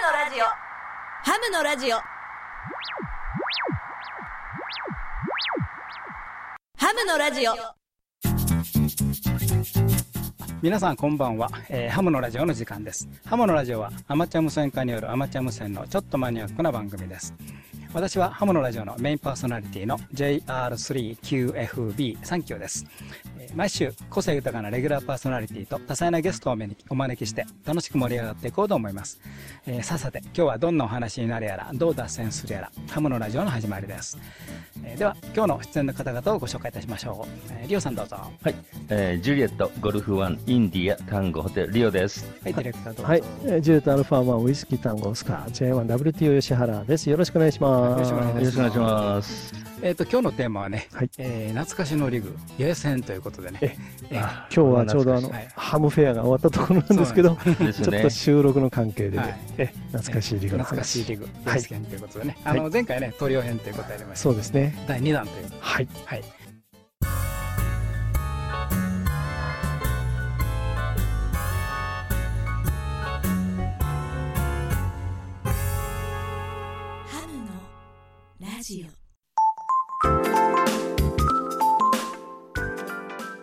のラジオ。ハムのラジオ。ハムのラジオ。皆さんこんばんは、えーハムのラジオの時間です。ハムのラジオはアマチュア無線化によるアマチュア無線のちょっとマニアックな番組です。私はハムのラジオのメインパーソナリティの JR3QFB3 級ですえー毎週個性豊かなレギュラーパーソナリティと多彩なゲストをお招きお招きして楽しく盛り上がっていこうと思います、えーさあさて今日はどんなお話になるやらどう脱線するやらハムのラジオの始まりです、えーでは今日の出演の方々をご紹介いたしましょう、えーリオさんどうぞははい、えージュリエット、ゴルフワン、インディア、タンゴホテル、リオです。いディレクターどうぞはい、えージュレットアルファ1ウイスキー単語オスカー J1WTO 吉原です。よろしくお願いします。よろしくお願いしよろしくお願いします。えっ、と今日のテーマはね、はい。えー懐かしのリグ八重戦ということでね、ええーあ今日はちょうどあの、はい。ハムフェアが終わったところなんですけど、ね。ちょっと。収録の関係で、はい。え懐かしいリグの懐かしい話。リグはい。八重戦ということでね、はい。あの前回ねトリオ編ということでやりましたそうですね。第2弾というはい。はい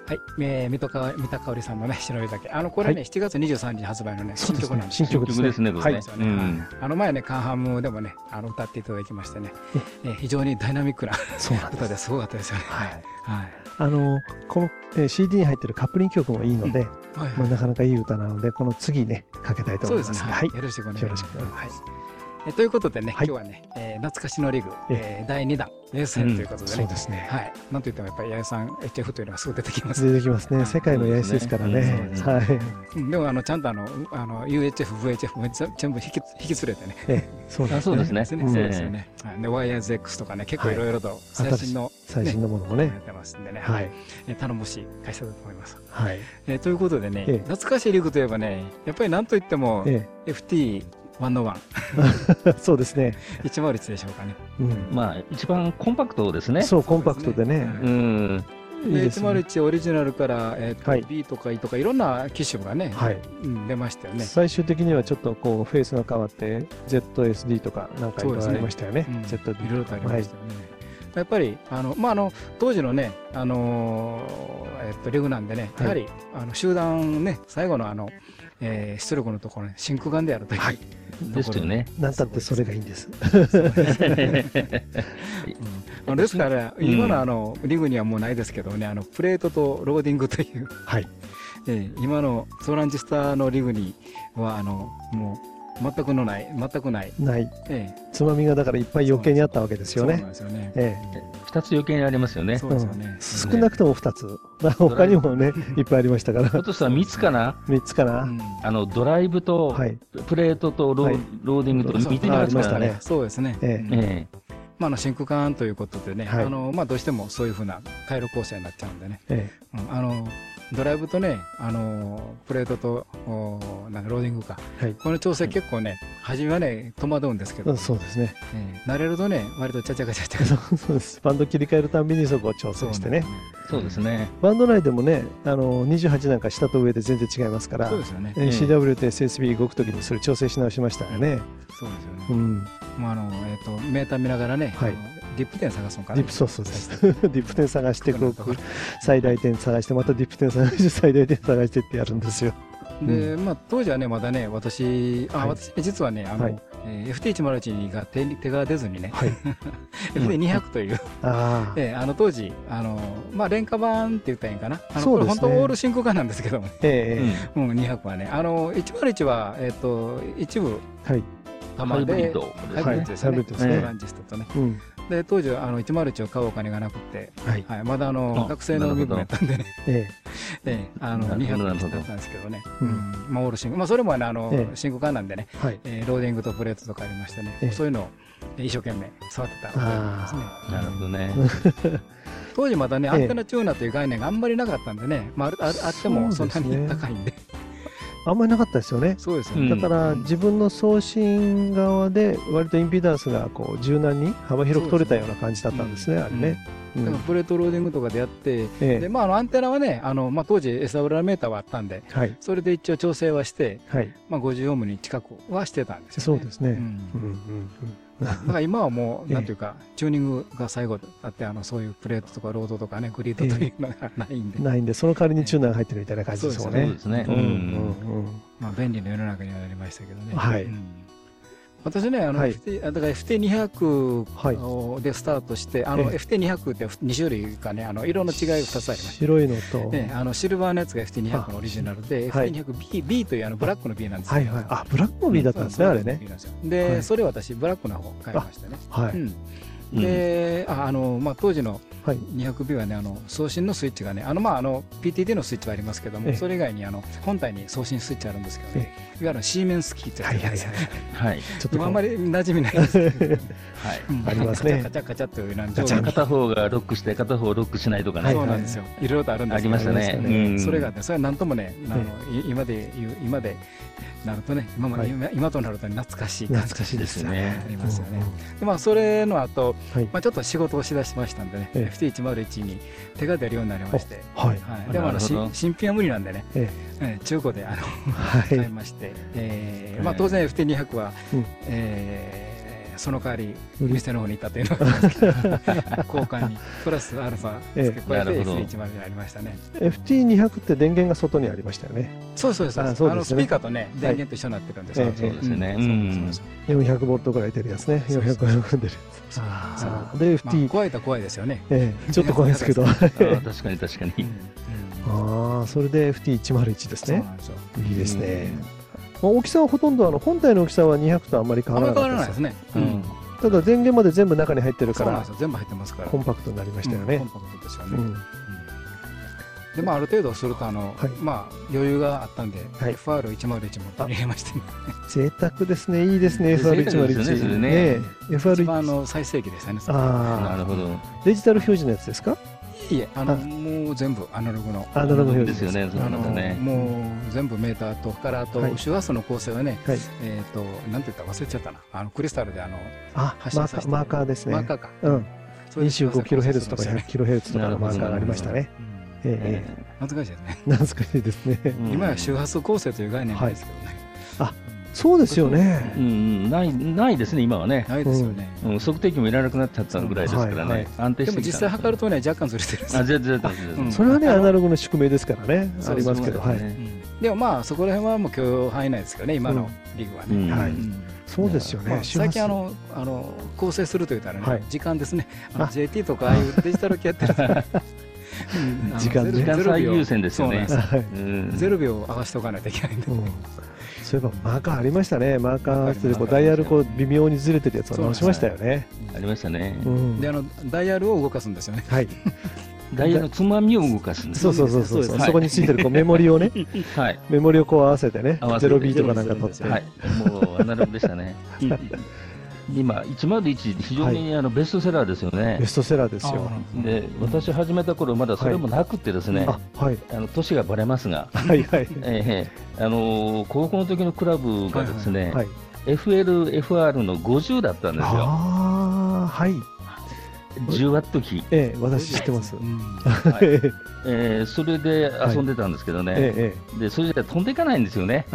はい、えー、三戸か三田香織さんのね忍び酒あのこれね、は7月23日に発売のね新曲なんですね。新曲ですねはい。うん。あの前ねカンハムでもねあの歌っていただきましてね、え。ー非常にダイナミックなそう。歌です。ごかったですよね。はい。はい。あのこの、えー CD に入ってるカップリング曲もいいので、はいまあ、なかなかいい歌なので、この次ね、かけたいと思います。す。でね。はい、よろしくお願いします。よろしくお願いします。はいえということでね、はい今日はね、えー懐かしのリグ、ええー第2弾、レース編ということでね、そうですね。はい、なんといってもやっぱり八重さん HF というのがすぐ出てきます。出てきますね。世界の八重洲ですからね。そうですねはい。うんでもあのちゃんとあのあの UHF、VHF めっちゃ全部引き引き連れてね。ええ、そうですあそうですねそうですよね。はいで YSX とかね結構いろいろと最新の、最新のものもやね。ってますんでね、はい。えー頼もしい会社だと思います。はい。えーということでね、ええ懐かしいリグといえばねやっぱりなんといっても、え FT101、え、そうですね。101でしょうかね。うん。まあ、一番コンパクトですね。そう、コンパクトでね。うん。いいでですね。101オリジナルから、えーとはい B とか E とかいろんな機種がね、はい。うん、出ましたよね。最終的にはちょっとこうフェースが変わって ZSD とかなんかいろいろありましたよね。うん ZD いろいろとありましたよね。やっぱりあの、まあ、あの当時のね、あのーえっと、リグなんでね、はいやはりあの集団ね、最後のあの、えー出力のところね、真空管であるという、はいですよね。なんたってそれがいいんです。ですから、うん今のあのリグにはもうないですけどね、あのプレートとローディングという、はい。えー今のトランジスターのリグには、あのもう全くのない、全くない、ない。えつまみがだからいっぱい余計にあったわけでーすよねそうなん。ですよね。え二つ余計にありますよね。そうですよねうん。少なくとも2つ。他にもね、いっぱいありましたからひょっ。としたら三つかな？3つかな。うんあの、ドライブと、はい。プレートとロー,、はいローディングとそう三つにありましたね。そうですね。えうんえまあ、あの真空管ということでね、はいあのまあ、どうしてもそういうふうな回路構成になっちゃうんでね、え。えうんあのドライブとね、あのプレートとおなんかローディングか、え。はい。この調整結構ね、初めはね、戸惑うんですけど、うんそうですね。ええ慣れるとね、割とちゃちゃかちゃちゃか そうです。バンド切り替えるたんびにそこを調整してね。えそうですね。バンド内でもね、あの28なんか下と上で全然違いますからそう、ですよね。えー CW と SSB 動くときにそれ調整し直しましたよね。そうですよね。うん。まああのえっ、とメーター見ながらね、はいディップ点探すのかな？ディップそうそうです。ディップ点探してこう最大点探してまたディップ点探して最大点探してってやるんですよ。で、まあ当時はねまだね私あ、はい。私実はねあの、はい。えー FT101 が手に手が出ずにね、はい。FT200 という、ああ。ええあの当時あの、まあ、廉価版って言ったらいいんかな、あのそうですね。これ本当、オール真空管なんですけども、ええうん、200はね、あの101は、えっと一部はい。玉で、ハイブリッドですよね、はい。ハイブリッドですね。トランジストとね。うん。で当時はあの101を買うお金がなくて、はい。はい、まだあのあ学生の身分やったんで。ね、ええ。えあのなるほど200なるほど。だったんですけどね、ううん。んまあ、オール真空、まあ、それもねあの、ええ。真空管なんでね、えはい。えーローディングとプレートとかありましてね、ええ。そういうのを一生懸命触ってた覚えがありますね。なるほどね。当時まだね、ええ。アンテナチューナーという概念があんまりなかったんでね、まあ、ああってもそんなに高いんで、あんまりなかったですよね。そうですよね。うんだから自分の送信側で割とインピダンスがこう柔軟に幅広く取れたような感じだったんですね、あれね。うんプレートローディングとかでやって、ええでまあ、あのアンテナはね、あのまあ、当時 SWR メーターはあったんで、はい。それで一応調整はして、はい。まあ、50オームに近くはしてたんですよ、ね。そうですね。うんうんうんだから今はもう、ええなんていうか、チューニングが最後だって、あのそういうプレートとかロードとかね、グリッドというのがないんで、うん。ないんで、その代わりにチューナーが入ってるみたいな感じですもんねそうで。すね。うんん。ううんうん。まあ、便利な世の中にはなりましたけどね。はいうん私ね、あの、はい FT あだから FT200 でスタートして、あのええ FT200 って2種類かね、あの色の違いが2つありまして。白いのと、ね、あのシルバーのやつが FT200 のオリジナルで、はい FT200B、B というあのブラックの B なんですよはいはい。あ、ブラックの B だったんですね、あれね。。うんで、はいそれ私、ブラックの方買いましたね。はい。うんで、ああのまあ、当時のはい。200B はね、あの送信のスイッチがね、あのまああの PTT のスイッチはありますけども、ええ。それ以外にあの本体に送信スイッチあるんですけどね、いわゆるシーメンスキーってやつはいはいですはい。はい。ちょっとあんまり馴染みないです。けど、はい。うんありますね。カチャカチャカチャっていうなんガチャン片方がロックして、片方ロックしないとかね。そうなんですよ。いろいろとあるんですありましたね。ありましたねうん。それがね、それはなんともね、あのい今で言う今でなるとね、今まで、はい。今今となると懐かしい感じ懐かしいですね。ありますよね。うん。でまあそれの後、はい。まあちょっと仕事をしだしましたんでね、え FT101 に手が出るようになりまして、はい。はい。でもあの新品は無理なんでね、ええ。ー中古であのはい。買いまして、えーまあ当然 FT200 は、うん。えーその代わり売り店の方に行ったというのがありますけど交換にプラスアルファ付け加えてええなるほど FT101 になりましたね。FT200 って電源が外にありましたよね。そうそうそうあそうですねあのスピーカーとね電源と一緒になってるんですよ。ええそうですよね。ううんん。そうそう400ボルトぐらい出るやつね。そうそう400ボルト出るやつ。で、まあ FT、怖いと怖いですよね。ええちょっと怖いですけど。確かに確かに。ああ、それで FT101 ですね。そうなんですよ。いいですね。まあ大きさはほとんどあの本体の大きさは200とあんまり変わらないですす。ね。うん。ただ電源まで全部中に入ってるから。全部入ってますから。コンパクトになりましたよねうんコン。パクトですよね。うんでまあある程度するとあのはいまあ余裕があったんではい FR101 も入れましてね。贅沢ですね。いいですね。贅沢ですよねそれ FR101。ねねえ一 FR1 番あの最盛期でしたね。ああ、なるほど。デジタル表示のやつですか？いえあのあもう全部アナログの。アナログ表示ですよね。そのね。もう全部メーターとからあとはい周波数の構成はね、はい。えっとなんて言ったか忘れちゃったなあのクリスタルであのあ、発信させてマーカーマーカーですね。マーカーか、うん。そういう周波数 25kHz とか構成するんですよね 100kHz とかのマーカーがありましたね。懐かしいですね、え懐かしいですね。うん今や周波数構成という概念ないですけどね、あそうですよね。う。ん、ない、ないですね、今はね。ないですよね、うん、測定器もいらなくなっちゃったぐらいですからね。はい。はい安定してで。も実際測るとね若干ずれてるんですよ。あ、全然、全然。うん。それはね、アナログの宿命ですからね。ありますけど、はい。でもまあそこら辺はもう許容範囲内ですけどね今のリーグはね、うん。はい。うん。そうですよまあね。最近あのあの構成すると言ったらね、はい。時間ですね。あのあ。JT とかああいうデジタル系やってる 時間時間最優先ですよね。ゼロ秒合わせておかないといけないんで、うんそういえばマーカーありましたね。マーカーでこうダイヤルこう微妙にずれてるやつを直しましたよね。ありましたね。うんであのダイヤルを動かすんですよねはい。ダイヤのつまみを動かすんです。そうそうそうそう。はいそこについてるこうメモリをね、はい。メモリをこう合わせてねゼロ B とかなんか取って。はい。もうアナログでしたね。今、101、非常にあのベストセラーですよねベ。ストセラーですよ。で、私始めた頃まだそれもなくってですね、あ、はい。あの年がバレますが、はいはい。ええあのー高校の時のクラブがですね、はい。FL、FR の50だったんですよ。ああ、はい。10ワット機。ええ、私知ってます。うんはいえええーそれで遊んでたんですけどね、ええ、でそれじゃ飛んでいかないんですよね。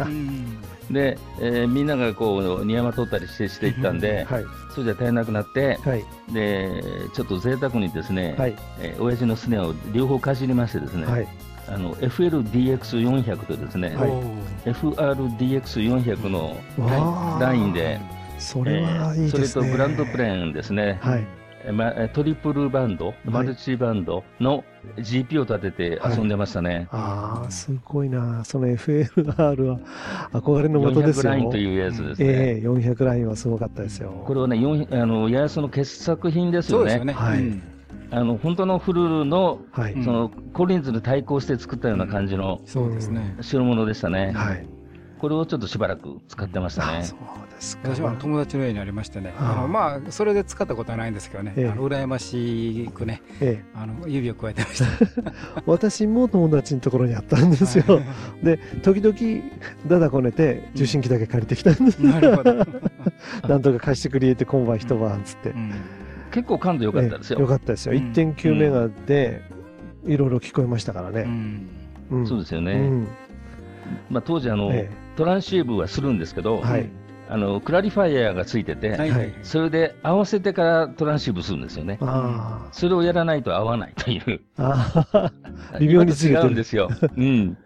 で、えーみんながこう、庭間取ったりしてしていったんで、はい。それじゃ足りなくなって、はい。で、ちょっと贅沢にですね、はい。えー親父のすねを両方かじりましてですね、はい。あの FLDX400 とですね、はいおー FRDX400 のラインで、それはいいそれ。とグランドプレーンですね、はい。えーまえートリプルバンド、マルチバンドの GP を立てて遊んでましたね。ああ、すごいな。その FLR は憧れの的です400よ。ラインというやつですね。ええ、400ラインはすごかったですよ。これはね、4あの八重洲の傑作品ですよね。そうですよね。はいうんあの本当のフルールのはい。うんそのコリンズに対抗して作ったような感じのそうですね。代物でしたね。はい。これをちょっとしばらく使ってましたね。あそうですか。私は友達の家にありましてね、あのまあそれで使ったことはないんですけどね、ええあの羨ましくね、ええ、あの指を加えてました。私も友達のところにあったんですよ。で、時々、だだこねて、受信機だけ借りてきたんです。なるほど。なんとか貸してくれって今晩一晩つってう。ん結構感度良かったですよ。よかったですよ。うん1.9メガで、いろいろ聞こえましたからうね。そうですよね。うんまあ、当時あの、えトランシーブはするんですけど、はいあのクラリファイアがついてて、はいはいそれで合わせてからトランシーブするんですよね。あそれをやらないと合わないという。微妙に 違うんですよ。うん。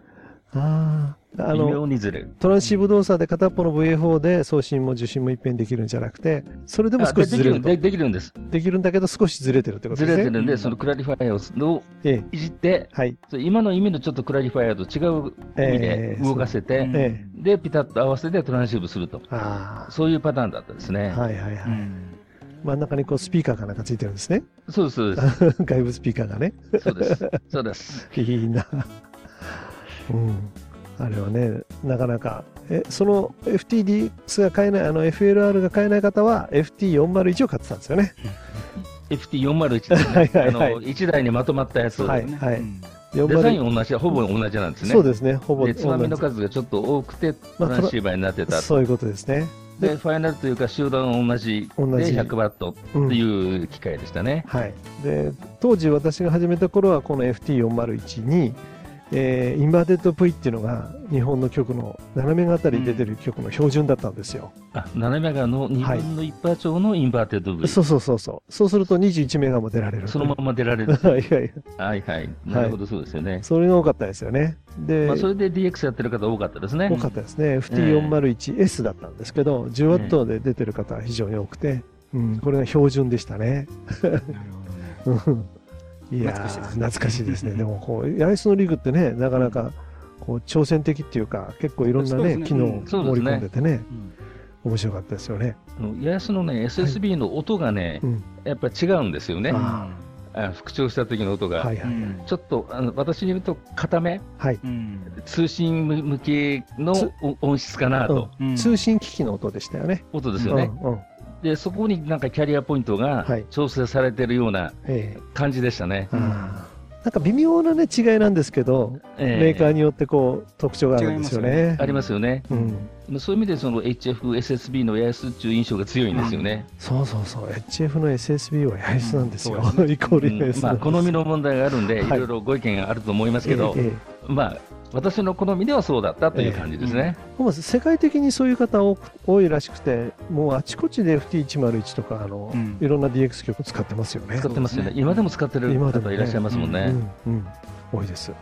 あああ微の妙にずれる。トランシーブ動作で片っぽの VA4 で送信も受信もいっぺんできるんじゃなくてそれでもあ少しずれるとででできるんです。できるんだけど少しずれてるってことずですねうんれてるんで、そのクラリファイアをええいじって、はいそれ今の意味のちょっとクラリファイアと違う意味でええ動かせて、うんえで、ピタッと合わせてトランシーブすると。あそういうパターンだったですね。あはいはいはい、うん真ん中にこうスピーカーかなんかついてるんですねそうです、そうです。外部スピーカーがねそうです。そうです。いいなうん。あれはねなかなか。えその FTDX が買えないあの FLR が買えない方は FT401 を買ってたんですよね。FT401 ですね。はいはいはい。あの、1台にまとまったやつ。はいうんはい。うん。デザイ401ン同じ、ほぼ同じなんですね。そうですねほぼで、つまみの同数がちょっと多くて、まあトランシーバーになってた。じそういうことですね。で、ファイナルというか、終段同じで同じ。100ワットっていう機械でしたね。はい、で当時私が始めた頃はこの FT401 に、えーインバーテッド V っていうのが日本の局の斜めがあたりに出てる局の標準だったんですよ、あ、7メガの2分の1波長のインバーテッド V。そうそうそうそう。そうすると21メガも出られるそのまま出られる。はいはいはい。はい。なるほど、そうですよね。それが多かったですよね。で、まあ、それで DX やってる方多かったですね。多かったですね。FT401S だったんですけど 10W で出てる方は非常に多くて、うん、これが標準でしたね。なるほどね。うんいやー懐かしいですね。懐かしいですね。でもこう、八重洲のリグってね、なかなかこう挑戦的っていうか、結構いろんなね、ね。機能を盛り込んでてね、うん。面白かったですよね。八重洲のね、SSB の音がね、うん。やっぱ違うんですよね。復調した時の音が。はいはい。うん。ちょっと、あの私に言うと、固め、はい。うん。通信向けの音質かなと、うん。通信機器の音でしたよね。音ですよね。うんうんで、そこになんかキャリアポイントがはい調整されてるようなええ感じでしたね。あーなんか微妙なね、違いなんですけど、ええメーカーによってこう、特徴があるんですよ違いますよね。ありますよね。うん。そういう意味で、その HF、SSB の八重洲っていう印象が強いんですよね。そうそうそう。HF の SSB は八重洲なんですよ。うんイコールうん八重洲まあ。好みの問題があるんで、はいいろいろご意見があると思いますけど、ええええまあ、私の好みではそうだったという感じですね。もう世界的にそういう方多いらしくて、もうあちこちで FT101 とかあの、うん。いろんな DX 曲使ってますよね。使ってますよね。ね今でも使ってる今でもね。方いらっしゃいますもんね。うん。うん、多いです。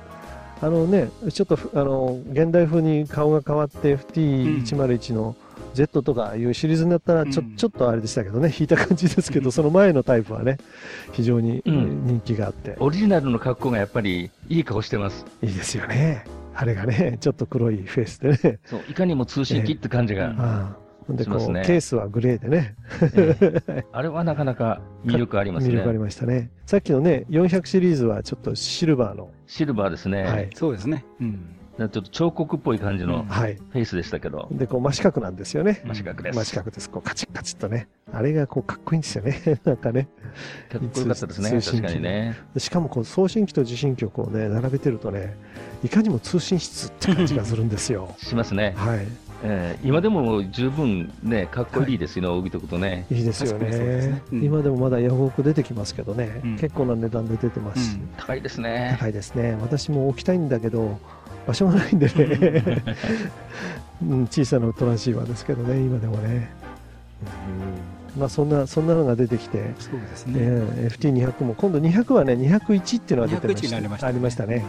あのね、ちょっとふあの現代風に顔が変わって FT101 の Z とかいうシリーズになったらちょ,、うんちょっとあれでしたけどね、引いた感じですけど、その前のタイプはね、非常にうん人気があって、オリジナルの格好がやっぱりいい顔してます。いいですよね。あれがね、ちょっと黒いフェイスでね。そういかにも通信機って感じが、ええああほんでこう、しますねケースはグレーでね、ええあれはなかなか魅力あります魅力ありね。ましたね。さっきのね、400シリーズはちょっとシルバーの、シルバーですね。はいそうですね。うんちょっと彫刻っぽい感じの。フェイスでしたけど、で、こう真四角なんですよね。真四角です。真四角です。こうカチッカチッとね。あれがこうかっこいいんですよね。なんかね。かっこよかったですね、確かにね。でしかもこう送信機と受信機をこうね、並べてるとね、いかにも通信室って感じがするんですよ。しますね。はい。ええ今でも十分ね、かっこいいですよね、帯とくとね。いいですよねね。うん今でもまだヤフオク出てきますけどね、うん結構な値段で出てますし、うん高いですね。高いですね。私も置きたいんだけど、場所がないんでね、うん、小さなトランシーバーですけどね、今でもね。うんまあ、そんなそんなのが出てきて、そうですえね。ー FT200 も今度200はね201っていうのが出てま201したになりましたありましたね。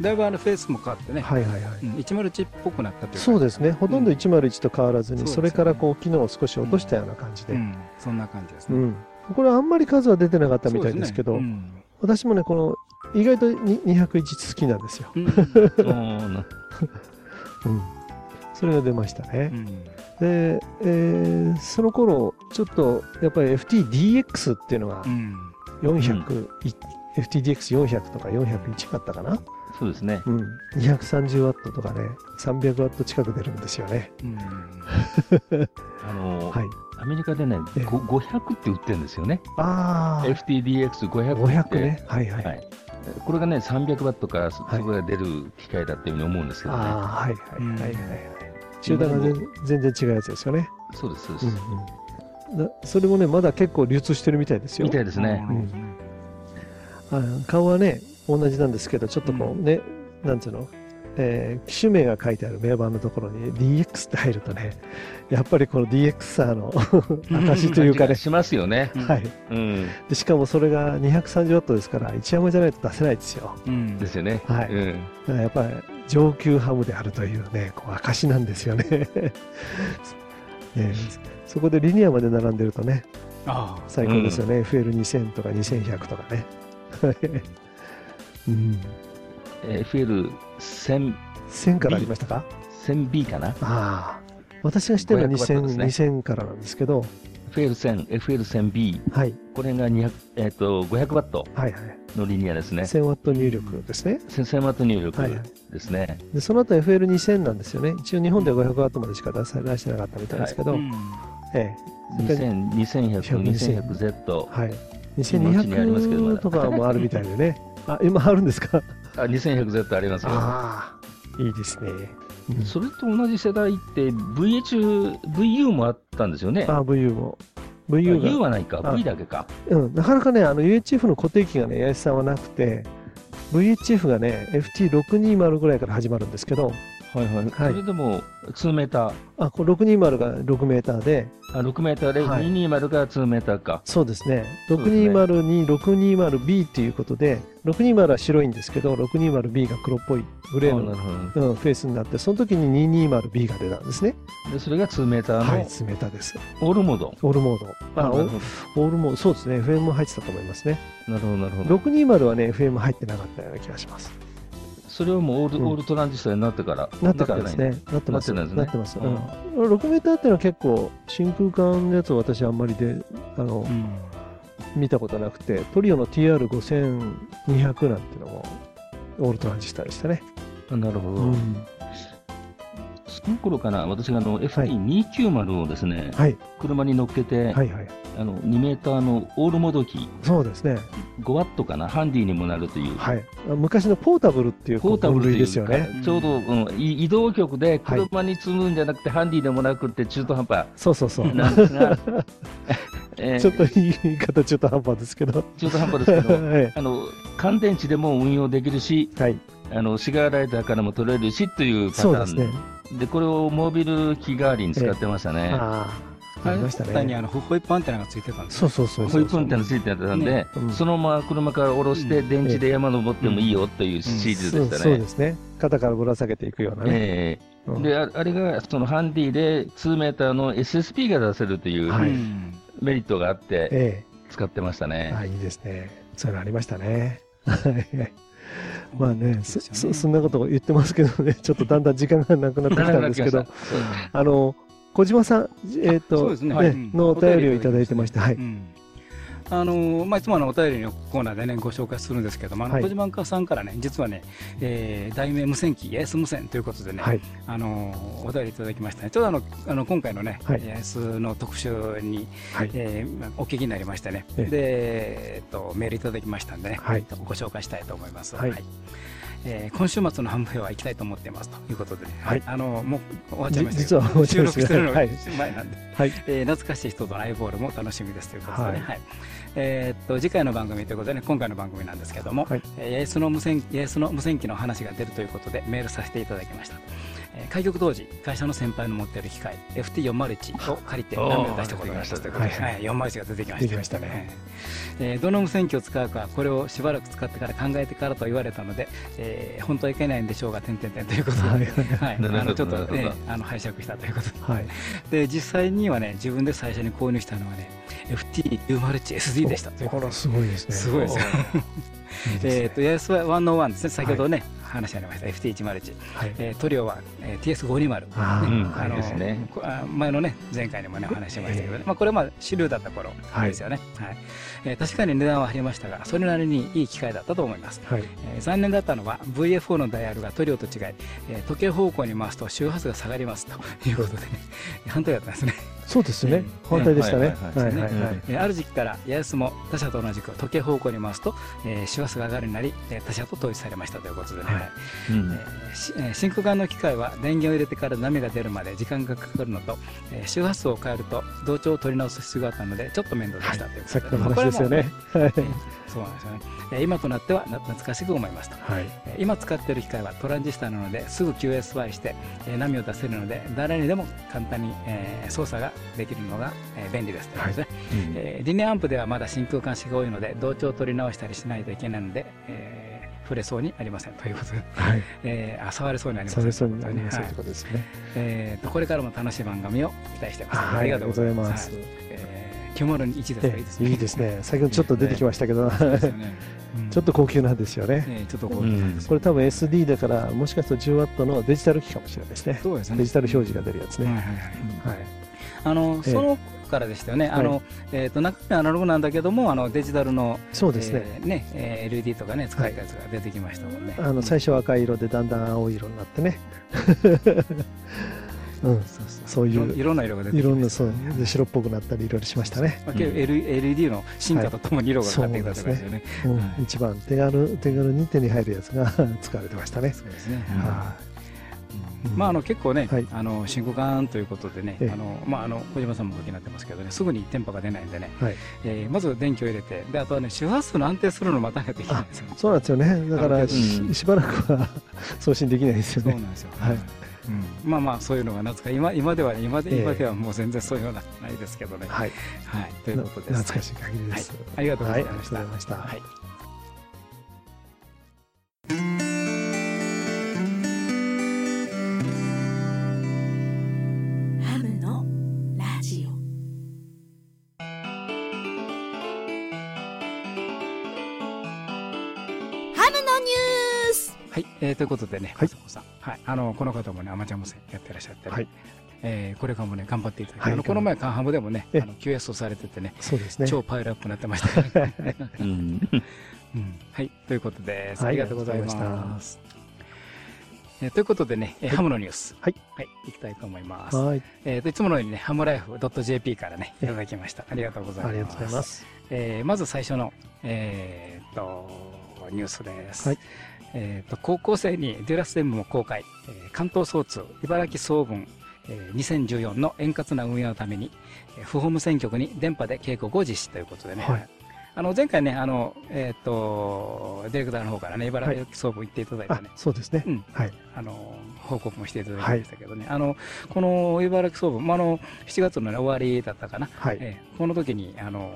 だいぶあのフェイスも変わってね。はいはいはい。うん101っぽくなったというか。そうですね、ほとんど101と変わらずに、そうですそれからこう機能を少し落としたような感じで、うん。うんそんな感じですね。これはあんまり数は出てなかったみたいですけど、ね。私もね、この意外とに201好きなんですよ、それが出ましたね。う。ん。で、えーその頃ちょっとやっぱり FTDX っていうのがうん。400、い FTDX400 とか401だったかな、そうですね。うん、230ワットとかね、300ワット近く出るんですよね。うん あの、はい。アメリカでね、ええご500って売ってるんですよね。ああ、FTDX500 って。500ね。はいはい。はい。これがね、300ワットからそそこが出る機械だっていうふうに思うんですけどね。ああ、はいはいうんはいはいはい。集団が全全然違うやつですよね。そうです、そうです。うんうんなそれもね、まだ結構流通してるみたいですよ。みたいですね。あ顔はね、同じなんですけど、ちょっとこうね、なんつうの、えー機種名が書いてある名板のところに DX って入るとね、やっぱりこの DXR の 証というかね、感じがしますよね。はい、うん。でしかもそれが230ワットですから、一山じゃないと出せないですよ。うんですよね。はいうん。だからやっぱり上級ハムであるというね、こう証なんですよね。えーそこでリニアまで並んでるとね、ああ最高ですよね。FL2000 とか2100とかね。うん、えー FL1000 1000からありましたか？1000B かな？ああ。私が知ってるのは500ワット2000、ですね2000からなんですけど、FL1000、FL1000B、はい、これが200、えっと500ワットはい、はい。のリニアですね。1000ワット入力ですね。1000ワット入力はいはいですね。で、その後 FL2000 なんですよね。一応日本では500ワットまでしか出さ出してなかったみたいですけど、うんええ。2000 2100、2100 2100Z。はい。後にありますけどま2200だとかもあるみたいでね。あ、今あるんですか？あ、2100Z ありますよ。ああ、いいですね。うんそれと同じ世代って VH、VU もあったんですよね。あ、VU も。あ VU が U はないか、あ V だけか。うん、なかなかね、あの UHF の固定機がね、八重洲さんはなくて、VHF がね、FT620 ぐらいから始まるんですけど、はいはい。はいそれでも2メーター、あ、これ620が6メーターで、あ6メーターではい220が2メーターか。そうですね、そうですね620に 620B ということで、620は白いんですけど、620B が黒っぽいグレーの、うん、フェイスになって、その時に 220B が出たんですね。ど。で、それが2メーターはい、の2メーターです。オールモード。オールモード。あ、オールモード、そうですね、FM も入ってたと思いますね。なるほど、なるほど。620はね、FM 入ってなかったような気がします。それはもうオール,、うんオールトランジスタになってから。なってからですなね。なってます。なってないですねなってます。ううんん。6メーターっていうのは結構、真空管のやつを私あんまりで、あの、うん見たことなくて、トリオの TR5200 なんていうのも、オールトランジスタでしたね。あなるほど。うん。その頃かな、私があの FT290 をですね、はい。車に乗っけて、はいはい。あの2メーターのオールモード機、そうですね。5ワットかな、ハンディにもなるという。はい。あ昔のポータブルっていうポータブルですよね。かちょうど、うんい移動局で車に積むんじゃなくて、ハンディでもなくって中途半端そうそうそう。なんですが、えーちょっと言い方中途半端ですけど。中途半端ですけど、はい。あの乾電池でも運用できるし、はい。あのシガーライターからも取れるしというパターンですね。でこれをモービル機代わりに使ってましたね。ああ。ありましたね。下にあのホイップアンテナがついてたんですそうそうそうホイそう。ップ運転のついてたんで、そのまま車から下ろして、うん電池で山登ってもいいよというシリーズそうでしたね。そうですね。肩からぶら下げていくようなね。でああれがそのハンディで2メーターの SSP が出せるというメリットがあってえ使ってましたえ。ね。あ、いいですね。そういうのありましたね。はいまあね、そそそんなことを言ってますけどね、ちょっとだんだん時間がなくなってきたんですけど、あの、小島さん、えっ、と、ね。のお便りをいただいてまして、はい。うん。あのまあ、いつもあのお便りのコーナーで、ね、ご紹介するんですけども、あのはい。小島さんからね、実はね、えー題名無線機、イエス無線ということでね、はい。あのお便りいただきましたね、ちょうどあのあの今回のね、エスの特集に、はい。えーお聞きになりましてね、ええ。で、えっと、メールいただきましたんでね、はい。ご紹介したいと思います。はいえー今週末のハムフェアは行きたいと思っていますということでね、はい。あのもう終わっちゃいましたじ実は収録してるのがはい。前なんで、はい。えー懐かしい人とのアイボールも楽しみですということでね、はい。はい。えーっと次回の番組ということでね今回の番組なんですけども、はい。無線イエスの無線機の話が出るということでメールさせていただきました、えー開局当時会社の先輩の持っている機械 FT401 を借りて何名出したこと。がありますということで、はいはい401が出てきました。出てきましたね。えーどの無線機を使うかこれをしばらく使ってから考えてからと言われたので、えー本当はいけないんでしょうが点々点ということで、はい。あのちょっと、ね、あの拝借したということで。はい。で実際にはね自分で最初に購入したのはね FT901SD でしたということで。これすごいですね。すごいですよ。いいですね えっと YS101 ですね。先ほどね、話ありました FT101、はい。えートリオは、えー TS520 あーうんあのいいですね。前のね前回にもねお話ししましたけどね、まあ、これはまあ主流だった頃ですよね、はい。えー確かに値段は張りましたがそれなりにいい機械だったと思います、はい。えー残念だったのは VFO のダイヤルがトリオと違い、えー時計方向に回すと周波数が下がりますということでね 反対だったんですねそうですね。え。反対でしたね。ある時期から八重洲も他社と同じく時計方向に回すと、えー周波数が上がるようになり、えー他社と統一されましたということでね、真空管の機械は電源を入れてから波が出るまで時間がかかるのと、えー周波数を変えると同調を取り直す必要があったのでちょっと面倒でしたということで、さっきの話ですよね。そうなんですよね、えー今となってはな懐かしく思いますとはい。えー今使っている機械はトランジスタなのですぐ QSY して、えー波を出せるので誰にでも簡単に、えー操作ができるのが、えー便利ですということですね、うん。えーリニアアンプではまだ真空管式が多いので同調を取り直したりしないといけないので、えー触れそうにありませんということで、はい。えーあ触れそうにありませんそれそうになりまということですね。えーとこれからも楽しい番組を期待しています、はい。ありがとうございます901ですか、いいですねえいいですね。先ほどちょっと出てきましたけど、ちょっと高級なんですよね。えーちょっとこう、うんこれ多分 SD だから、もしかすると 10W のデジタル機かもしれないですね。そうですねデジタル表示が出るやつね。はいはいはいはい。あの、ええそのからでしたよね、あのえー、と中身はアナログなんだけども、あのデジタルの、そうですね。えーねえー LED とかね、使ったやつが出てきましたもんね。あの最初は赤い色でだんだん青い色になってね。うん、そうそう。そういういろんな色が出てきいろんなそうで白っぽくなったりいろいろしましたね。まあ、LED の進化とともに色が変わってきたとかですよね。うん。はい一番手軽手軽に手に入るやつが 使われてましたね。そうですね。うん。はうん。まあ、あの結構ね、はい。あの真空管ということでね、ええ。あのまあ、あの小島さんもお書きになってますけどね、すぐに電波が出ないんでね、はい。えーまず電気を入れて、であとはね、周波数の安定するのを待たないといけないんですよね。そうなんですよね。だからうん。ししばらくは 送信できないですよね。そうなんですよ。はいうんまあまあそういうのが懐か今今ではね今で、ええ今ではもう全然そういうのはないですけどね。はい。はい、ということです。懐かしい限りです。はいありがとうございました。はいということでね、はいあさん、はい、あのこの方もねアマチュア無線やってらっしゃってね、はいえーこれからもね頑張っていただいて、はいこの前カンハムでもね、あえの QS をされててね、そうですね。超パイルアップになってました。うん うんはい、ということでありがとうございま。ますえーということでね、えーハムのニュース、はい、はい、いきたいと思います。はい。えーといつものようにね、ハムライフ .jp からね、いえただきました。ありがとうございます。ありがとうございます。えーまず最初の、えー、とニュースです。はいえー、と高校生にデュラス M も公開、えー関東総通茨城総分、えー2014の円滑な運営のために、えー不法無線局に電波で警告を実施ということでね、はい。あの前回ねあの、えー、とディレクターの方からね茨城総分行っていただいてあね、、そうですね。う。ん。はい。あの報告もしていただきましたけどね、あのこの茨城総分、まあ、あの7月の、ね、終わりだったかな、はい。ええこの時にあの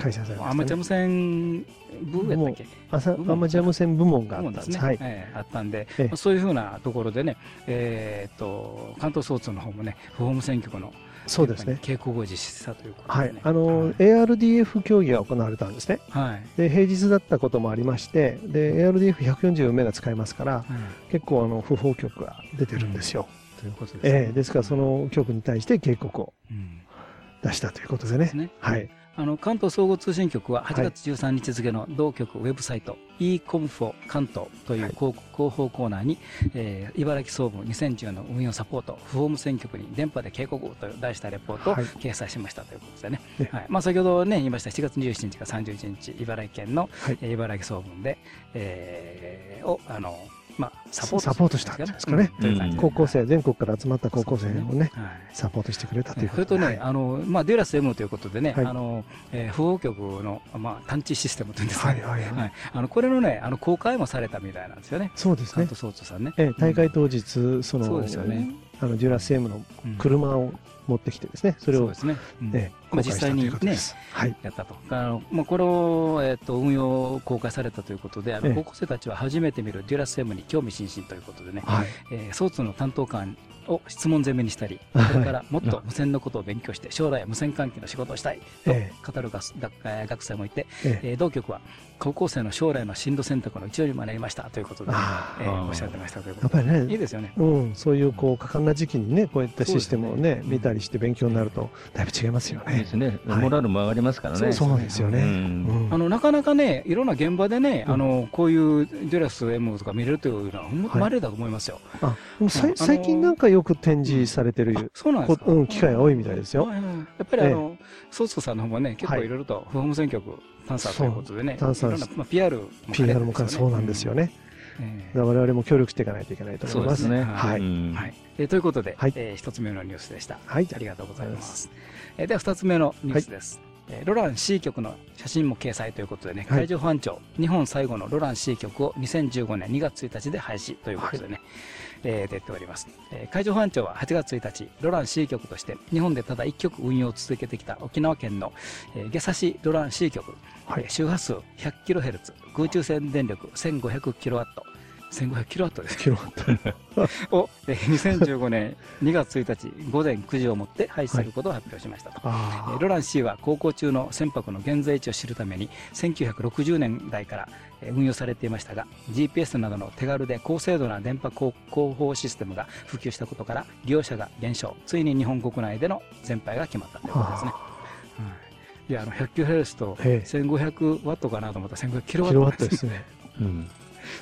開催されましたねアマチュア無線部やったアマチュア無線部門があったんです。はい。ええあったんで、ええまあそういうふうなところでね、えーっと関東総通の方もね不法無線局のそうですね。警告を実施したということはい。あの、はい ARDF 競技が行われたんですね。はいで、平日だったこともありまして、で、ARDF144 メガ使いますから、はい結構あの、不法局が出てるんですよ。ということです、ええですからその局に対して警告をうん出したということで。ねはい。あの関東総合通信局は8月13日付の同局ウェブサイト、e-com4 関東というはい広報コーナーに、えー茨城総務2010の運用サポート不法無線局に電波で警告と題したレポートをはい。掲載しましたということでね、ねはい。まあ、先ほどね言いました7月27日から31日茨城県の、はい。えー茨城総務で、えーをあの、まあ、サポートサポートしたんですかね。うんという感じで高校生、全国から集まった高校生をね、はい。サポートしてくれたというそれことで。とね、あのまあ、デュラス M ということでね、はい。あのえー不法局の、まあ、探知システムというんですかね、はいはいはい。はい。あのこれのね、あの公開もされたみたいなんですよね、そうですね。関東総通さんね。ええ大会当日、そそうの、ですよね。あの、デュラス M のうん。車を持ってきてですね、それをそうで、すね、うん。ええまあ、実際にね。はい。やったと。あのまあ、これを、えっと運用を公開されたということで、あのええ高校生たちは初めて見るデュラス M に興味津々ということでね、はい。えー、総通の担当官を質問攻めにしたり、は いそれからもっと無線のことを勉強して、将来は無線関係の仕事をしたいとえ語る学学えー学生もいて、えええー同局は高校生の将来の進路選択の一応にもなりましたということで、あえーーおっしゃってましたということでやっぱりね、いいですよね。うん、そういうこう果敢な時期にね、こういったシステムをね見たりして勉強になると、だいぶ違いますよね。ですね、はいモラルも上がりますからね。そうなんですよね。うんうんあのなかなかね、いろんな現場でね、うんあのこういうデュラス M とか見れるというのは、ほんまはい稀だと思いますよ。あ最近なんかよく展示されてる、そうなんですうん、機会が多いみたいですよ。やっぱりあの、ソースさんの方もね、結構いろいろと、不法選挙区探査ということでね、探査いろんな、まあ、PR も兼ねて PR もそうなんですよね。ええだから我々も協力していかないといけないと思います。ね。はいうんはい。えーということで、はいえー一つ目のニュースでした。はいありがとうございます。えーでは二つ目のニュースです。えーロラン C 局の写真も掲載ということでね、はい。海上保安庁、日本最後のロラン C 局を2015年2月1日で廃止ということでね、えー出ております、えー海上保安庁は8月1日、ロラン C 局として日本でただ1局運用を続けてきた沖縄県の、えー、下佐市ロラン C 局、はい。えー周波数 100kHz、空中線電力 1500kW、1500kW です。キロワットをえー2015年2月1日午前9時をもって廃止することを発表しましたと。あえーロラン C は航行中の船舶の現在位置を知るために1960年代からえー運用されていましたが GPS などの手軽で高精度な電波広広報システムが普及したことから利用者が減少ついに日本国内での全廃が決まったということですね。はいいやあの 100kHz とええ1500ワットかなと思ったら 1500kW キロワットですね。うん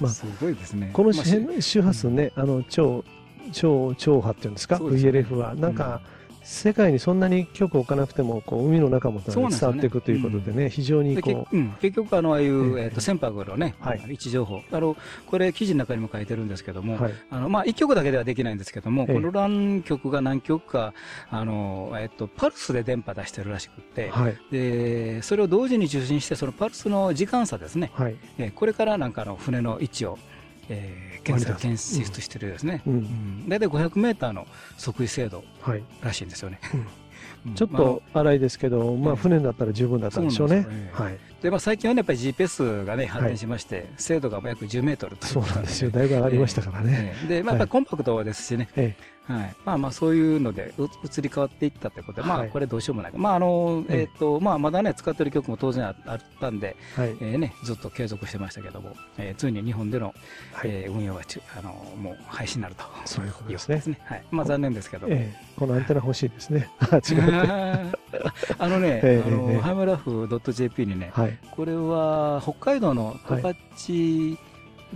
まあすごいですね。このまあ周周波数ね、あの超超超波っていうんですか、VLF は。なんか、世界にそんなに局を置かなくてもこう海の中も伝わっていくということでね、非常にこうん、結局あの、ああいう、ええ。えーと船舶のね、はい。位置情報。あの、これ、記事の中にも書いてるんですけどう、も、はい、あのまあ、1曲だけではできないんですけども、ええ。このラン局が何曲か、あのえっと、パルスで電波出してるらしくって、はい、で、それを同時に受信して、そのパルスの時間差ですね、はい、えーこれからなんかあの船の位置を、えー検索割り出す検出してるですね、大体500メーターの測位精度はい。らしいんですよね。ちょっまあ。と荒いですけど、まあ、船だったら十分だったんでしょうね。でまあ、最近は、ね、やっぱり GPS が、ね、発展しまして、精度が約10メートルといそうなんですよ。だいぶ上がりましたからね。ええ。で、まあ、やっぱりコンパクトですしね、えはい、まあまあそういうのでう移り変わっていったということで、まはいあこれどうしようもない。まああの、えええっと、まあまだね、使ってる曲も当然ああったんで、えはい、えーね、ずっと継続してましたけども、えーついに日本での、はい、えー運用がちあのもう廃止になると。そういうことですね。はい。まあ残念ですけどこのアンテナ欲しいですね。あ違って。あのね、ええあのええハムラフ .jp にね、はい、これは北海道の十勝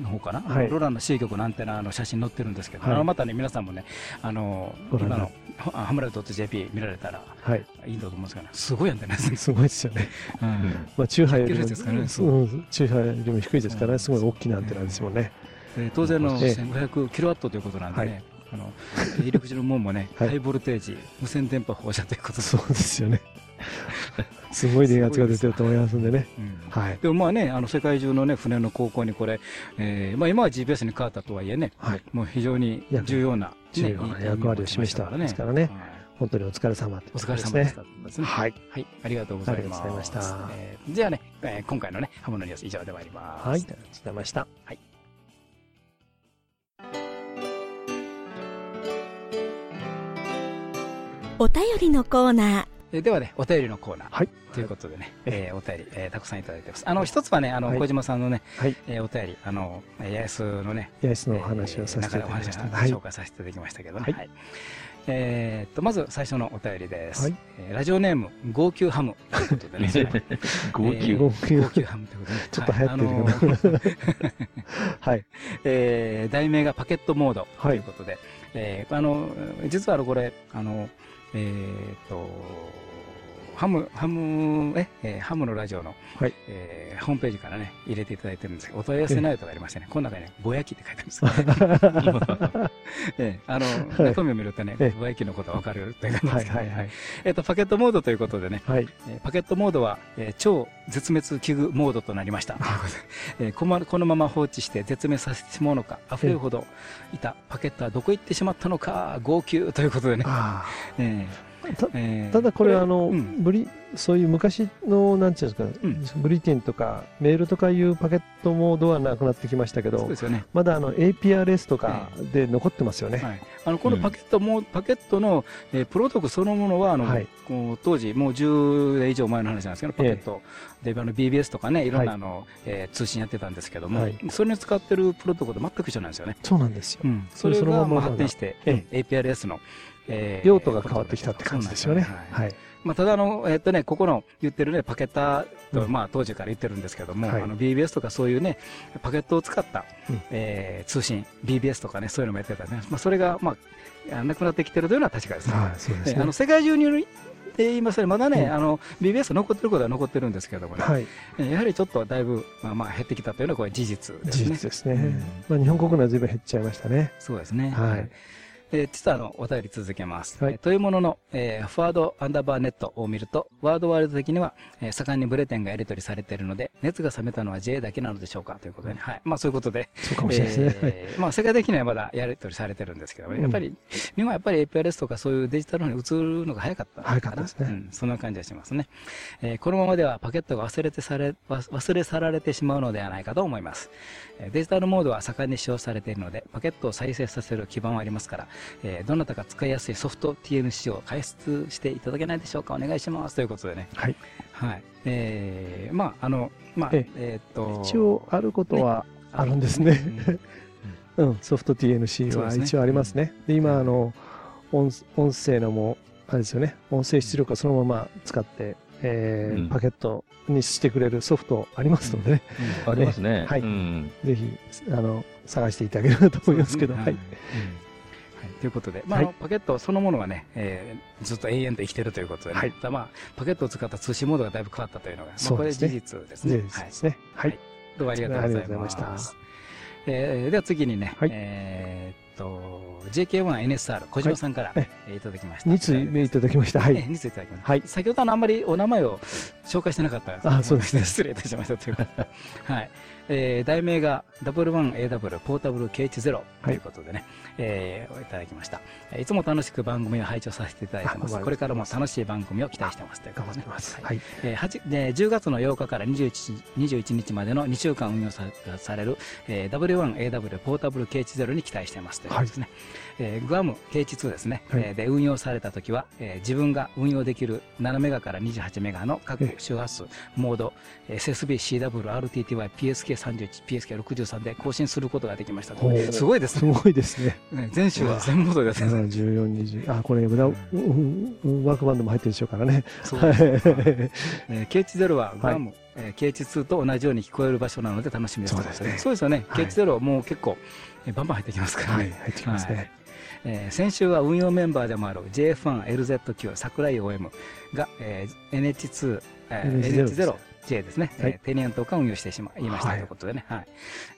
の方かな、はい。ロランの C 局のアンテナの写真載ってるんですけど、はい。あのまたね、皆さんもね、あの今のはハムラフ .jp 見られたらはい、いいと思うんですが、ね、すごいアンテナですね。すごいですよね。うん。まあ、中波よりも、100ですからねそううん、中波よりも低いですから、ね、すごい大きなアンテナですもんね。で当然のええ。1500キロワットということなんでね、はい。あの入り口の門もね、はい。ハイボルテージ、無線電波放射ということで、そうですよね。すごい電圧が出てると思いますんでね。うんはい。でもまあね、あの世界中の、ね、船の航行にこれ、えーまあ、今は GPS に変わったとはいえね、はい。もう非常に重要な、ね重要な役割を示したわけですからねはい本当にお疲れ様っておこと疲れ様でした。ですねはい。はい、ありがとうございます。ありがとうございましたえーじゃあね、えー今回のね、ハムのニュース以上で参ります。はい。ありがとうございました。お便りのコーナえーではね、お便りのコーナー。はい。ということでね、えーお便り、えーたくさんいただいてます。あの、一つはね、あの、はい小島さんのね、はい。えーお便り、あの、えー八重洲のね、八重洲のお話をさせていただきました。えー紹。介させていただきましたけどね。はいはいえーっと、まず最初のお便りです。はいえーラジオネーム、号泣ハムということでね。号泣。号号泣泣ハムということでね。ちょっと流行ってるはいあのー はい。えー題名がパケットモードとはいいうことで、えーあの、実はあのこれ、あの、えーっと、ハム、ハム、え、えーハムのラジオの、はいえーホームページからね、入れていただいてるんですけど、お問い合わせないとがありましてね、この中にね、ぼやきって書いてあるんですよ。え ーあの、い中身を見るとねええ、ぼやきのことがわかるという感じではすけど、いはいはい。えっと、パケットモードということでね、はい。えーパケットモードは、えー超絶滅危惧モードとなりました。えーこまこのまま放置して絶滅させてしまうのか、溢れるほどいたパケットはどこ行ってしまったのか、号泣ということでね。あえあ。たーえー。ただこれあの、うん。ブリそういう昔のなんていうんですか、ブリティンとかメールとかいうパケットモードはなくなってきましたけどそうですよね。まだあの APRS とかで残ってますよね、はい、あのこのパケットも、パケットの、えープロトコそのものはあの、はい。当時、もう10年以上前の話なんですけど、パケット。で、あの BBS とかね、い。ろんなあの、えー通信やってたんですけども、はい。それに使ってるプロトコルと全く一緒なんですよね。そうなんですよ、うん、それそのままがまあ発展して、え APRS の、えー用途が変わってきたって感じですよねはいまあ、ただあの、えっ、とね、ここの言ってるね、パケッターと、うんまあ、当時から言ってるんですけども、はいあの、BBS とかそういうね、パケットを使った、うんえー通信、BBS とかね、そういうのもやってたね。まあ、それが、まあ、なくなってきてるというのは確かですね。はい、そうですね。えあの、世界中にって言いますね、まだね、うんあの、BBS 残ってることは残ってるんですけどもね、はい、えやはりちょっとだいぶ、まあ、まあ減ってきたというのはこれ事実ですね。事実ですね。うんまあ、日本国内は随分減っちゃいましたね。そうですね。はいえー実はあの、お便り続けます。はいえーというものの、えーフォワードアンダーバーネットを見ると、ワードワールド的には、えー盛んにブレテンがやり取りされているので、熱が冷めたのは J だけなのでしょうかということでね。はい。まあそういうことで。そうかもしれないですね。えーまあ世界的にはまだやり取りされてるんですけどね、うんやっぱり、日本はやっぱり APRS とかそういうデジタルの方に移るのが早かったのな早かったですねうん、そんな感じがしますね。えーこのままではパケットが忘れてされ、忘忘れ去られてしまうのではないかと思います。えーデジタルモードは盛んに使用されているので、パケットを再生させる基盤はありますから、えーどなたか使いやすいソフト TNC を開発していただけないでしょうかお願いします。ということでね。はい。はい。えーまあ、あの、まあ、ええーっと、一応、あることはあるんですね。うん、ソフト TNC は一応ありますね。で、今、あの、音音声のも、あれですよね、音声出力をそのまま使って、えーうん。パケットにしてくれるソフトありますので。ね、ありますね。はい。うん。ぜひ、あの、探していただければと思いますけど、はい。はい。ということで、まあ、はいパケットそのものはね、えーずっと永遠と生きてるということで、ね。はい。ただまあ、パケットを使った通信モードがだいぶ変わったというのが、まあ、これそうですね。事実ですね。ぜひですね。はい。どうもありがとうございありがとうございま。した。えーでは次にね、はい。えーっと、JK1NSR、小島さんから、ええーいただきました。2通目いただきました。はい。えー二通いただきました。はい先ほどあのあんまりお名前を紹介してなかったあそうですね 失礼いたしましたということで はい。えー題名が W1AW ポータブル KH0 ということでね、えーいただきました。えーいつも楽しく番組を拝聴させていただいてます。あこれからも楽しい番組を期待してますというこ頑とでね張ってます。はいはい。えーはじで10月の8日から21日 ,21 日までの2週間運用さされる、えー W1AW ポータブル KH0 に期待していますということですね。えー、グアム KH2 ですね、はいえーで運用されたときは、えー自分が運用できる7メガから28メガの各ええ周波数、モード、えー SSB、CW、RTTY、PSK31、PSK63 で更新することができましたすごいですすね。ごいですね。ね全周は全モードですね。14、20。あ、これ、裏、ワークバンドも入ってるでしょうからね。はい。そうですえー KH0 はグアム、えー KH2 と同じように聞こえる場所なので楽しみです。そうですねそうですよね。はい KH0 もう結構、えーバンバン入ってきますからはい。ね。入ってきますはいね。えー先週は運用メンバーでもある JF1LZQ 桜井 OM が、えー NH2、えー NH0 です。NH0J ですね、はい。えーテニアントを運用してしまいましたはいということでね、はい。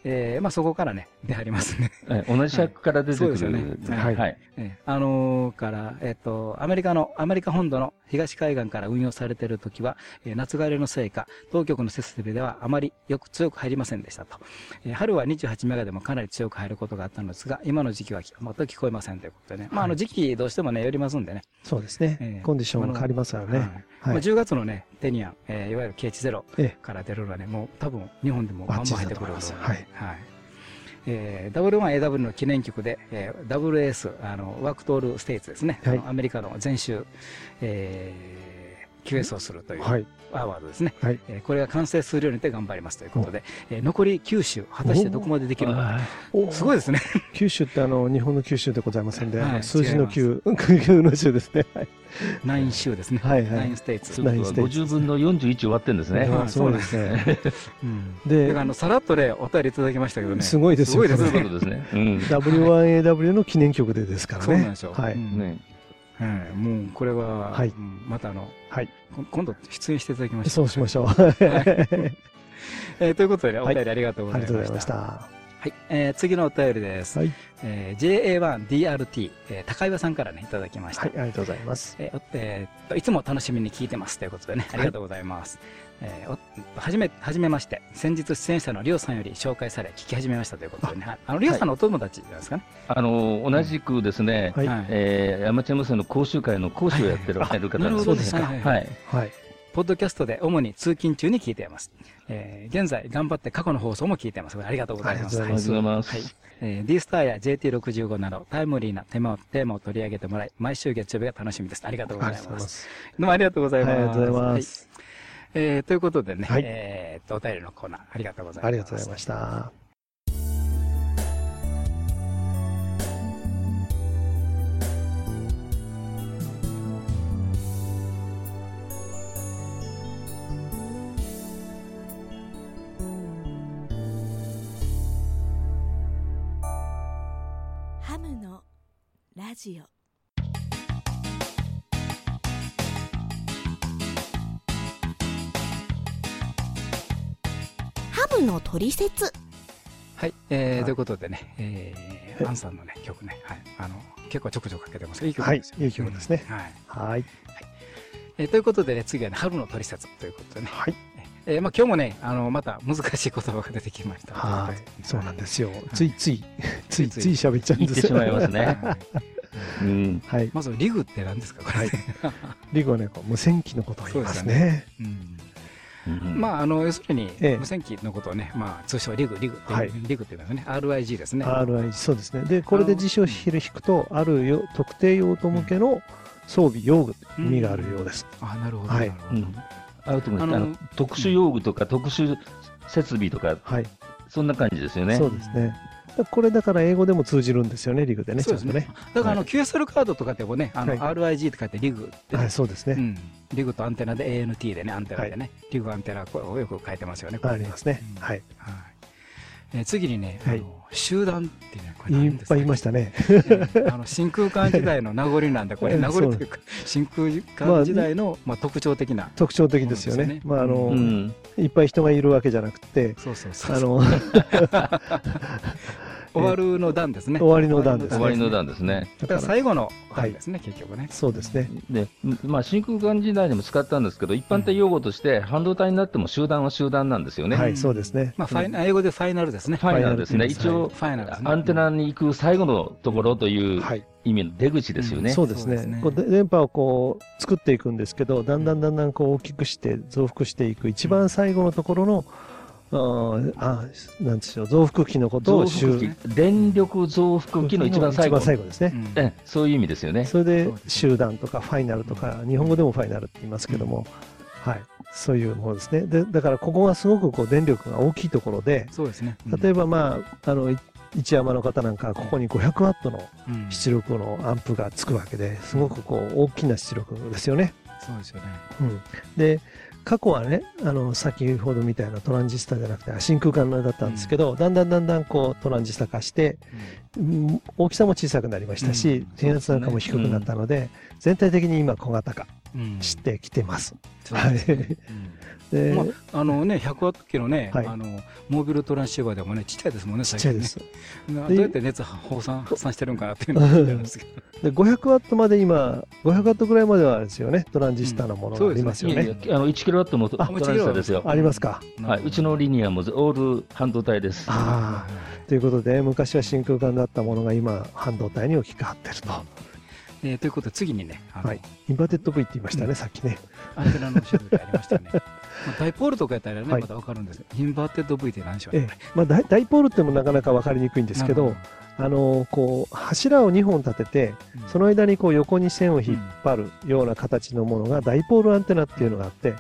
えーまあ、そこからね、出張りますね。え同じ尺から出てくる。そうですよねはい。はいえーあのーから、えっ、と、アメリカの、アメリカ本土の東海岸から運用されているときは、えー夏帰りのせいか、当局の設備ではあまりよく強く入りませんでしたと。えー春は28メガでもかなり強く入ることがあったのですが、今の時期は全く聞こえませんということでね。まあ、あの時期どうしてもね、よりますんでね。そうですねええ。コンディションが変わりますからね。はいまあ、はい。10月のね、テニアン、えーいわゆる KH0 えから出るのはね、もう多分日本でもバンバン入ってくるバッチリだと思いますとはいはい。えー、W1AW の記念局で、えー、WS、あの、ワークトールステイツですね。はいアメリカの全州、えー、QS をするというはい。アワードですね。はい。えーこれが完成するようにって頑張りますということで、えー残り9州、果たしてどこまでできるのか。おすごいですね。九州ってあの、日本の九州でございませんで、はい数字の九、九の州ですね。はい。9州ですね。はいはい9ステイツ。ということは50分の41終わってんですね。はいすごいですね。うんであの、さらっとね、お便りいただきましたけどね。すごいですよすごいですねそういう。ことですね。うん。W1AW の記念曲でですからね。そうなんですよ。はい。うんねはい、もうこれは、はいうんまたあの、はいこ今度出演していただきましょう。そうしましょう。あえーということでね、おはい便りありがとうございました。はい、えー次のお便りです。はい。えー JA1DRT、えー高岩さんからね、いただきました。はい、ありがとうございます。えーおえーっといつも楽しみに聞いてますということでね、ありがとうございます。えーおはじめ、はじめまして、先日出演者のリオさんより紹介され、聞き始めましたということでね、はいあの、リオさんのお友達じゃないですかね？あの、同じくですね、はい。はいえー、アマチュア無線の講習会の講師をやってられる方なるほどなんですそうですかはいはい。はい。ポッドキャストで主に通勤中に聞いています。えー現在頑張って過去の放送も聞いています。ありがとうございます。ありがとうございます。はい。えー、D スターや JT65 などタイムリーなテーマをテーマを取り上げてもらい、毎週月曜日が楽しみです。ありがとうごあざいます。どうもありがとうございます。はいありがとうございます。はいえーということでね、はいえーっと、お便りのコーナー、ありがとうございます。ありがとうございました。ジオハムのトリセツはい、えーはいということでね、えー、アンさんのね、曲ね、はい、あの、結構ちょくちょくかけてますいい曲ですよ、はいいい曲ですねうんはい。はい。えーということでね、次はね、春のトリセツということでね、はい。えーまあ今日もね、あの、また難しい言葉が出てきました。はい。そうなんす。ですよ。ついつい、ついつい喋っちゃうんです言ってしまいますね。はいうん。はい。まず、リグって何ですか、これ。はいリグはね、こう無線機のことを言いますね。うんうんまあ、あの、要するに、ええ無線機のことをね、まあ、通称リグ、リグっていう、はいリグっていうのはね、RIG ですね。RI、そうですね。で、これで辞書を引くと、あるよ特定用途向けの装備、用具、意味があるようです。あ、なるほど。はいなるほどうんあとああのの特殊用具とか特殊設備とか、はい。そんな感じですよね。そうですね。だこれだから英語でも通じるんですよね、リグでね、ちそうですねね。。だから、あの、QSL カードとかでもね、あの、はい RIG って書いてリグってね、はい、そうですね。うん。リグとアンテナで ANT でね、アンテナでね、リグアンテナ、これをよく書いてますよね。これありますねうん。はい。はい。えー次にね、あはいの、集団ってね、これいっぱいいましたね。うんあの真空管時代の名残なんで、これ、ええ名残というか、真空管時代の、まあ、特徴的な。特徴的ですよね。まあ、あの、うん。いっぱい人がいるわけじゃなくて、そうそうそうあ。の、終わるの段ですね。終わりの段ですね終わりの段ですね。だから最後の段ですね、結局ね。そうですね。で、まあ、真空管時代にも使ったんですけど、一般的用語として、半導体になっても集団は集団なんですよね。はい、そうですね。まあ、ファイナ英語でファイナルですね。ファイナルですね。一応フ、ァイナル。アンテナに行く最後のところというはい。意味の出口ですよね。そうですそうですねね。こうで電波をこう作っていくんですけど、だんだんだんだんこう大きくして増幅していく一番最後のところの、あ、なんでしょう、増幅器のことを増幅集器、電力増幅器の一番最後。一番最後ですね。うんえそういう意味ですよね。それで集団とかファイナルとか、日本語でもファイナルって言いますけども、はい。そういうものですね。で、だからここがすごくこう電力が大きいところで、そうですね。例えばまあ、あの、い一山の方なんか、ここに500ワットのうん出力のアンプがつくわけですごくこう大きな出力ですよね。そうですよね。うん、で過去はねあの先ほどみたいなトランジスタじゃなくて真空管だったんですけど、だんだんだんだんこうトランジスタ化して、うん。大きさも小さくなりましたし、うん。電圧なんかも低くなったので、全体的に今小型化うんしてきてます。で、まあ、あのね、100ワット機のね、はいあの、モービルトランシーバーでもね、ちっちゃいですもんね、最近ね。ちゃいです。などうやって熱放散、発散してるんかなっていうのを聞いてるんですけど。で500ワットまで今500ワットぐらいまではあれですよねトランジスタのものがありますよね。いやいやあの1キロワットのトあランジスタですよ。ありますか？はい、うちのリニアもオール半導体です。あということで昔は真空管だったものが今半導体に置き換わってると。えーということで、次にね、はい、インバーテッド V って言いましたね、うんさっきね。アンテナの種類がありましたよね。まあ、ダイポールとかやったらね、はい。まだわかるんです。よ。インバーテッド V って何でしょうねええ。まあ、ダイポールってもなかなか分かりにくいんですけど、あのこう柱を2本立てて、うん。その間にこう横に線を引っ張るような形のものがダイポールアンテナっていうのがあって、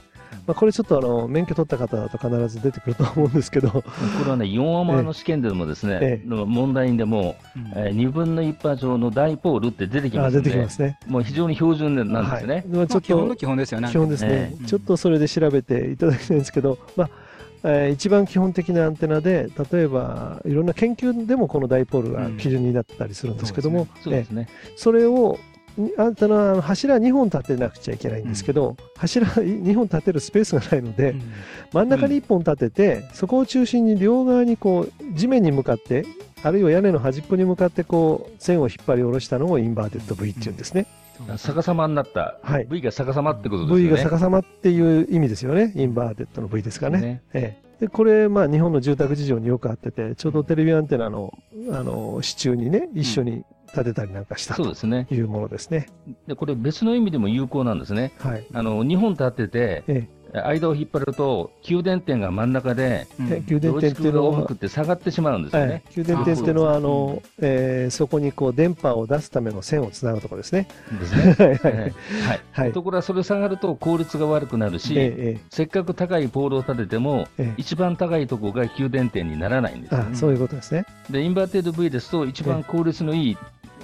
まあ、これちょっとあの免許取った方だと必ず出てくると思うんですけど、これはね、4アマの試験でもですね、ええ。の問題でも、うん。えー、2分の1波長のダイポールって出てきまあすので、出てきますね。もう非常に標準なんですね。はい、まあちょっまあ基本のと基本ですよね。基本ですね、ええちょっとそれで調べていただきたいんですけど、まあえー一番基本的なアンテナで、例えばいろんな研究でもこのダイポールが基準になったりするんですけども、えーそうですね。それをにアンテナの柱2本立てなくちゃいけないんですけど、柱2本立てるスペースがないので、うん真ん中に1本立てて、そこを中心に両側にこう地面に向かってあるいは屋根の端っこに向かってこう線を引っ張り下ろしたのをインバーテッド V っていうんですね。逆さまになった、はい V が逆さまってことですよね。V が逆さまっていう意味ですよね。インバーテッドの V ですかね。ねええでこれ、まあ、日本の住宅事情によくあってて、ちょうどテレビアンテナのあの支柱にね、一緒に立てたりなんかしたとそうですね。いうものですね。で、これ別の意味でも有効なんですね。はい。あの、2本立てて、え間を引っ張ると、給電点が真ん中で、給電点っていうのは同軸が重く、って下がってしまうんですよはいね。、給電点っていうのは、ああの、えーそこにこう電波を出すための線をつなぐところですね。ですね。はいはいええはい。はい。ところがそれ下がると効率が悪くなるし、ええせっかく高いポールを立てても、ええええ一番高いところが給電点にならないんですよね。あそういうことですね。で、インバーテッド V ですと、一番効率のいい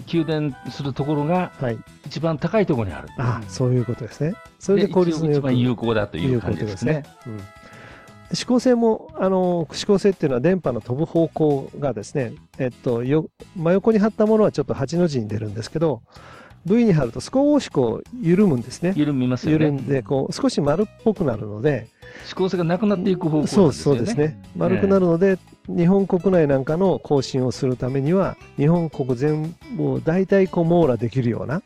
給電するところがはい。一番高いところにある。あそういうことですね。それで効率のよく一番有効だといういうこ感じですねとですね。。うん指向性も、あの、指向性っていうのは電波の飛ぶ方向がですね、えっと、よ真横に張ったものはちょっと8の字に出るんですけど、V に貼ると少しこう緩むんですね。緩みますよね。緩んで、こう少し丸っぽくなるので、指向性がなくなっていく方向ね。そうそうですね。丸くなるので、日本国内なんかの交信をするためには、日本国全部を大体こう網羅できるような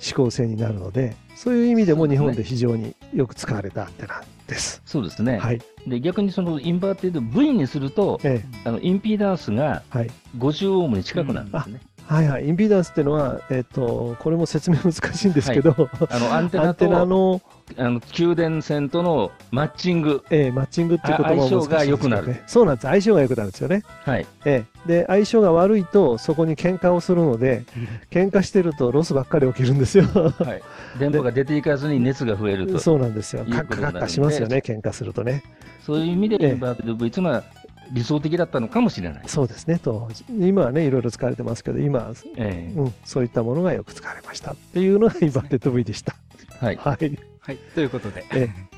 指向性になるので、そういう意味でも日本で非常によく使われたアンテナです。そうですね。はい。で逆にそのインバーテッド V にすると、えあのインピーダンスがえ、はい。50オームに近くなるんですね。はいはい。インピーダンスっていうのは、えっ、と、これも説明難しいんですけど、あのアンテナの、あの給電線とのマッチング、ええマッチングっていうこともね、相性が良くなる。そうなんです。相性が良くなるんですよね。はい、ええで、相性が悪いと、そこに喧嘩をするので、喧嘩してるとロスばっかり起きるんですよ。はい、電波が出ていかずに熱が増えると、そうなんですよ。カッカカッカしますよね、喧嘩するとね。そういう意味でえーテッド V というのは理想的だったのかもしれない。そうですね、当時。今はね、いろいろ使われてますけど、今、えうん、そういったものがよく使われましたっていうのがインバーテッド V でした。えはい、はい。はい。ということで。え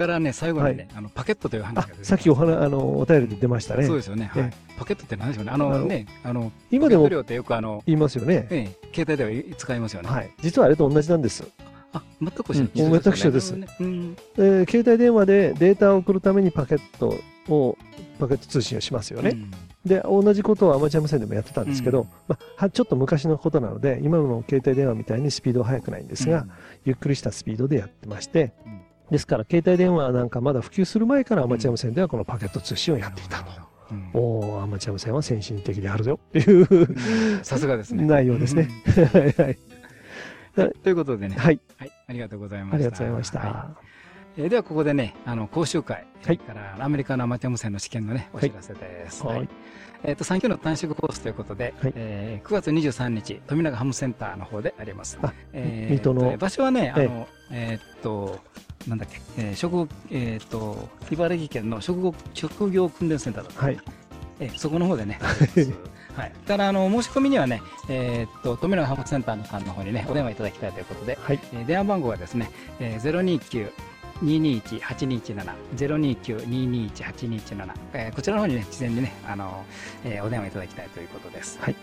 からね、最後にね、あのパケットという話あが出てきま、さっきお話、あの、お便りで出ましたねそう。ですよね。はいえ。パケットって何でしょうね。あのね、あの、今でもパケット量ってよくあの、言いますよね。ええ、携帯では使いますよね。はい。実はあれと同じなんです。あ、全く一緒うん。一緒全く一緒です。よねうん。えー携帯電話でデータを送るためにパケットを、パケット通信をしますよね。うん。で、同じことをアマチュア無線でもやってたんですけど、うん。まあ、はちょっと昔のことなので、今の携帯電話みたいにスピードは速くないんですが、ゆっくりしたスピードでやってまして、うん。ですから携帯電話なんかまだ普及する前からアマチュア無線ではこのパケット通信をやっていたと。うん。おおアマチュア無線は先進的であるよっていうさすがですね。内容ですね。はい ということでね、はい、はい、ありがとうございました。ありがとうございました。はえーではここでね、あの講習会、はいからアメリカのアマチュア無線の試験のね、お知らせです。はいはいえっ、と、3級の短縮コースということで、はいえー9月23日、富永ハムセンターの方であります。あえー水戸の場所はね、あええの、えーっと、なんだっけ、えー職、えーっと、茨城県の職業職業訓練センターだった。はい。えーそこの方でね、はい。ただ、あの、申し込みにはね、えーっと、富永ハムセンターのさんの方にね、お電話いただきたいということで、はい。えー電話番号はですね、えー、029-221-8217、029-221-8217、えーこちらの方にね、事前にね、あの、えーお電話いただきたいということです。はい。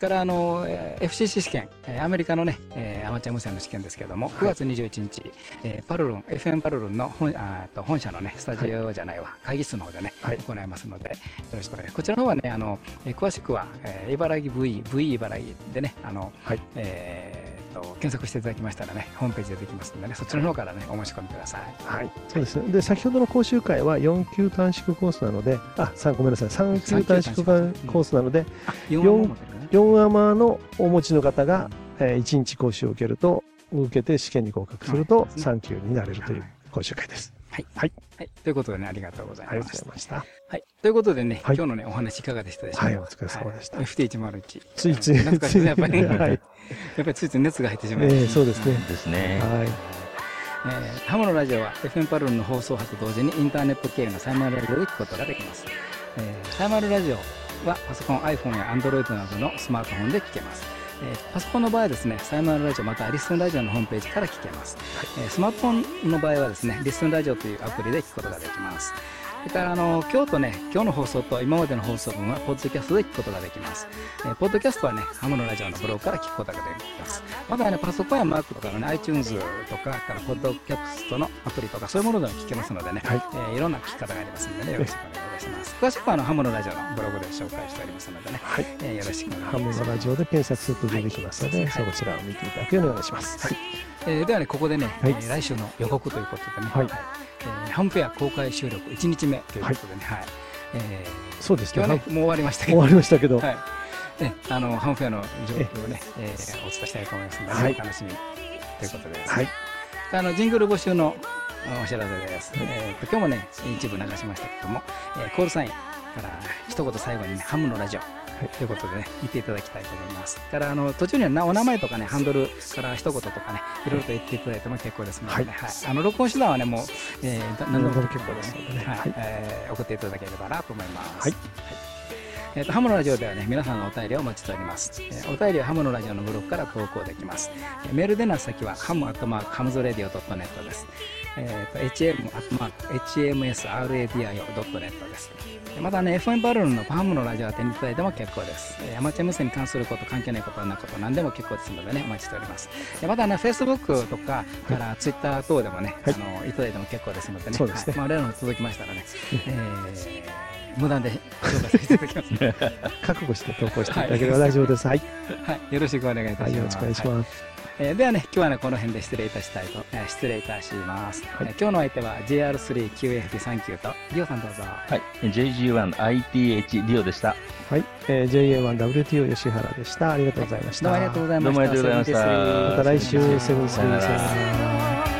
から、あの、えー FCC 試験、えーアメリカのね、えーアマチュア無線の試験ですけれども、9月21日、えーパルルン、FM パルルンの本あーと本社のね、スタジオじゃないわ、会議室の方でね、はい。行いますので、よろしくお願いします。こちらの方はね、あの、えー詳しくは、えー茨城 V、V 茨城でね、あの、はい。えーと検索していただきましたらね、ホームページでできますのでね、そちらの方からね、お申し込みください。はい。そうですね。で、先ほどの講習会は4級短縮コースなので、あ、3、ごめんなさい。3級短縮コースなので、あ、4話も持ってるね。4アマのお持ちの方が、えー1日講習を受けると、受けて試験に合格するとはいそうですね3級になれるという講習会です。はい。はい。はい。ということでね、ありがとうございありが。とうございました。はい。ということでね、はい今日のね、お話いかがでしたでしょうか？はいお疲れ様でしたはい FT101。ついつい、懐かしいね、やっぱり。はい。やっぱりついつい熱が入ってしまいえます。ーそうですね。ですね。はい。えーハムのラジオは FM パルルンの放送波と同時にインターネット経由のサイマルラジオで聞くことができます。えーサイマルラジオはパソコン、iPhone や Android などのスマートフォンで聞けます。えーパソコンの場合はですね、サイマルラジオまたリスンラジオのホームページから聞けます。えースマートフォンの場合はですね、リスンラジオというアプリで聞くことができます。それからあの今日とね、今日の放送と今までの放送分は、ポッドキャストで聞くことができます。えーポッドキャストはね、ハムのラジオのブログから聞くことができます。またね、パソコンや Mac とかのね、iTunes とか、からポッドキャストのアプリとか、そういうものでも聞けますのでね、はいえーいろんな聞き方がありますのでね、よろしくお願いいたします。詳しくはあの、ハムのラジオのブログで紹介しておりますのでね、はい。えーよろしくお願いしハます。ムのラジオで検索すると出てきますので、はいそちらを見ていただくようにお願いします。はい。えーではね、ここでね、はいえー来週の予告ということでね、はいえーハムフェア公開収録1日目ということでね、はい。えそうですね。もう終わりましたけど、終わりましたけど、はい。えあの、ハムフェアの状況をね、えーお伝えしたいと思いますので、はいお楽しみということです。はい。あの、ジングル募集のお知らせです。えーと今日もね、一部流しましたけども、えーコールサインから一言最後にね、ハムのラジオ。ということでね、見ていただきたいと思います。から、あの、途中にはなお名前とかね、ハンドルから一言とかね、いろいろと言っていただいても結構ですのでね、はい。あの、録音手段はね、もう、えー、だ何でも結構ですのでね、はい、はいえー送っていただければなと思います。はいえーと、ハムのラジオではね、皆さんのお便りをお待ちしております。えー、お便りはハムのラジオのブログから投稿できます。えー、メールでの先は、ハムアットマークハムズレディオ .net です。えーと、 ham アットマーク hamsradio.net です。またね、FM バルーンのハムのラジオは手にいただいても結構です。えー、アマチュア無線に関すること、関係ないこと、なこと、何でも結構ですのでね、お待ちしております。またね、Facebook とかから Twitter 等でもね、はい、あのいただいても結構ですのでね、そうですね。はい、まあ、例の届きましたらね、えー無断で紹介させていただきます、ね、覚悟して投稿していただければ大丈夫です。はい。はい。よろしくお願いいたします。はい、よろしくお願いします。えー、ではね、今日はね、この辺で失礼いたしたいと、えー、失礼いたします。はい、えー、今日の相手は JR3QFD39 と、リオさんどうぞ。はい。JG1ITH リオでした。はい。えー、JA1WTO 吉原でした。ありがとうございました。どうもありがとうございました。どうもありがとうございました。また来週、セブンスリーさん。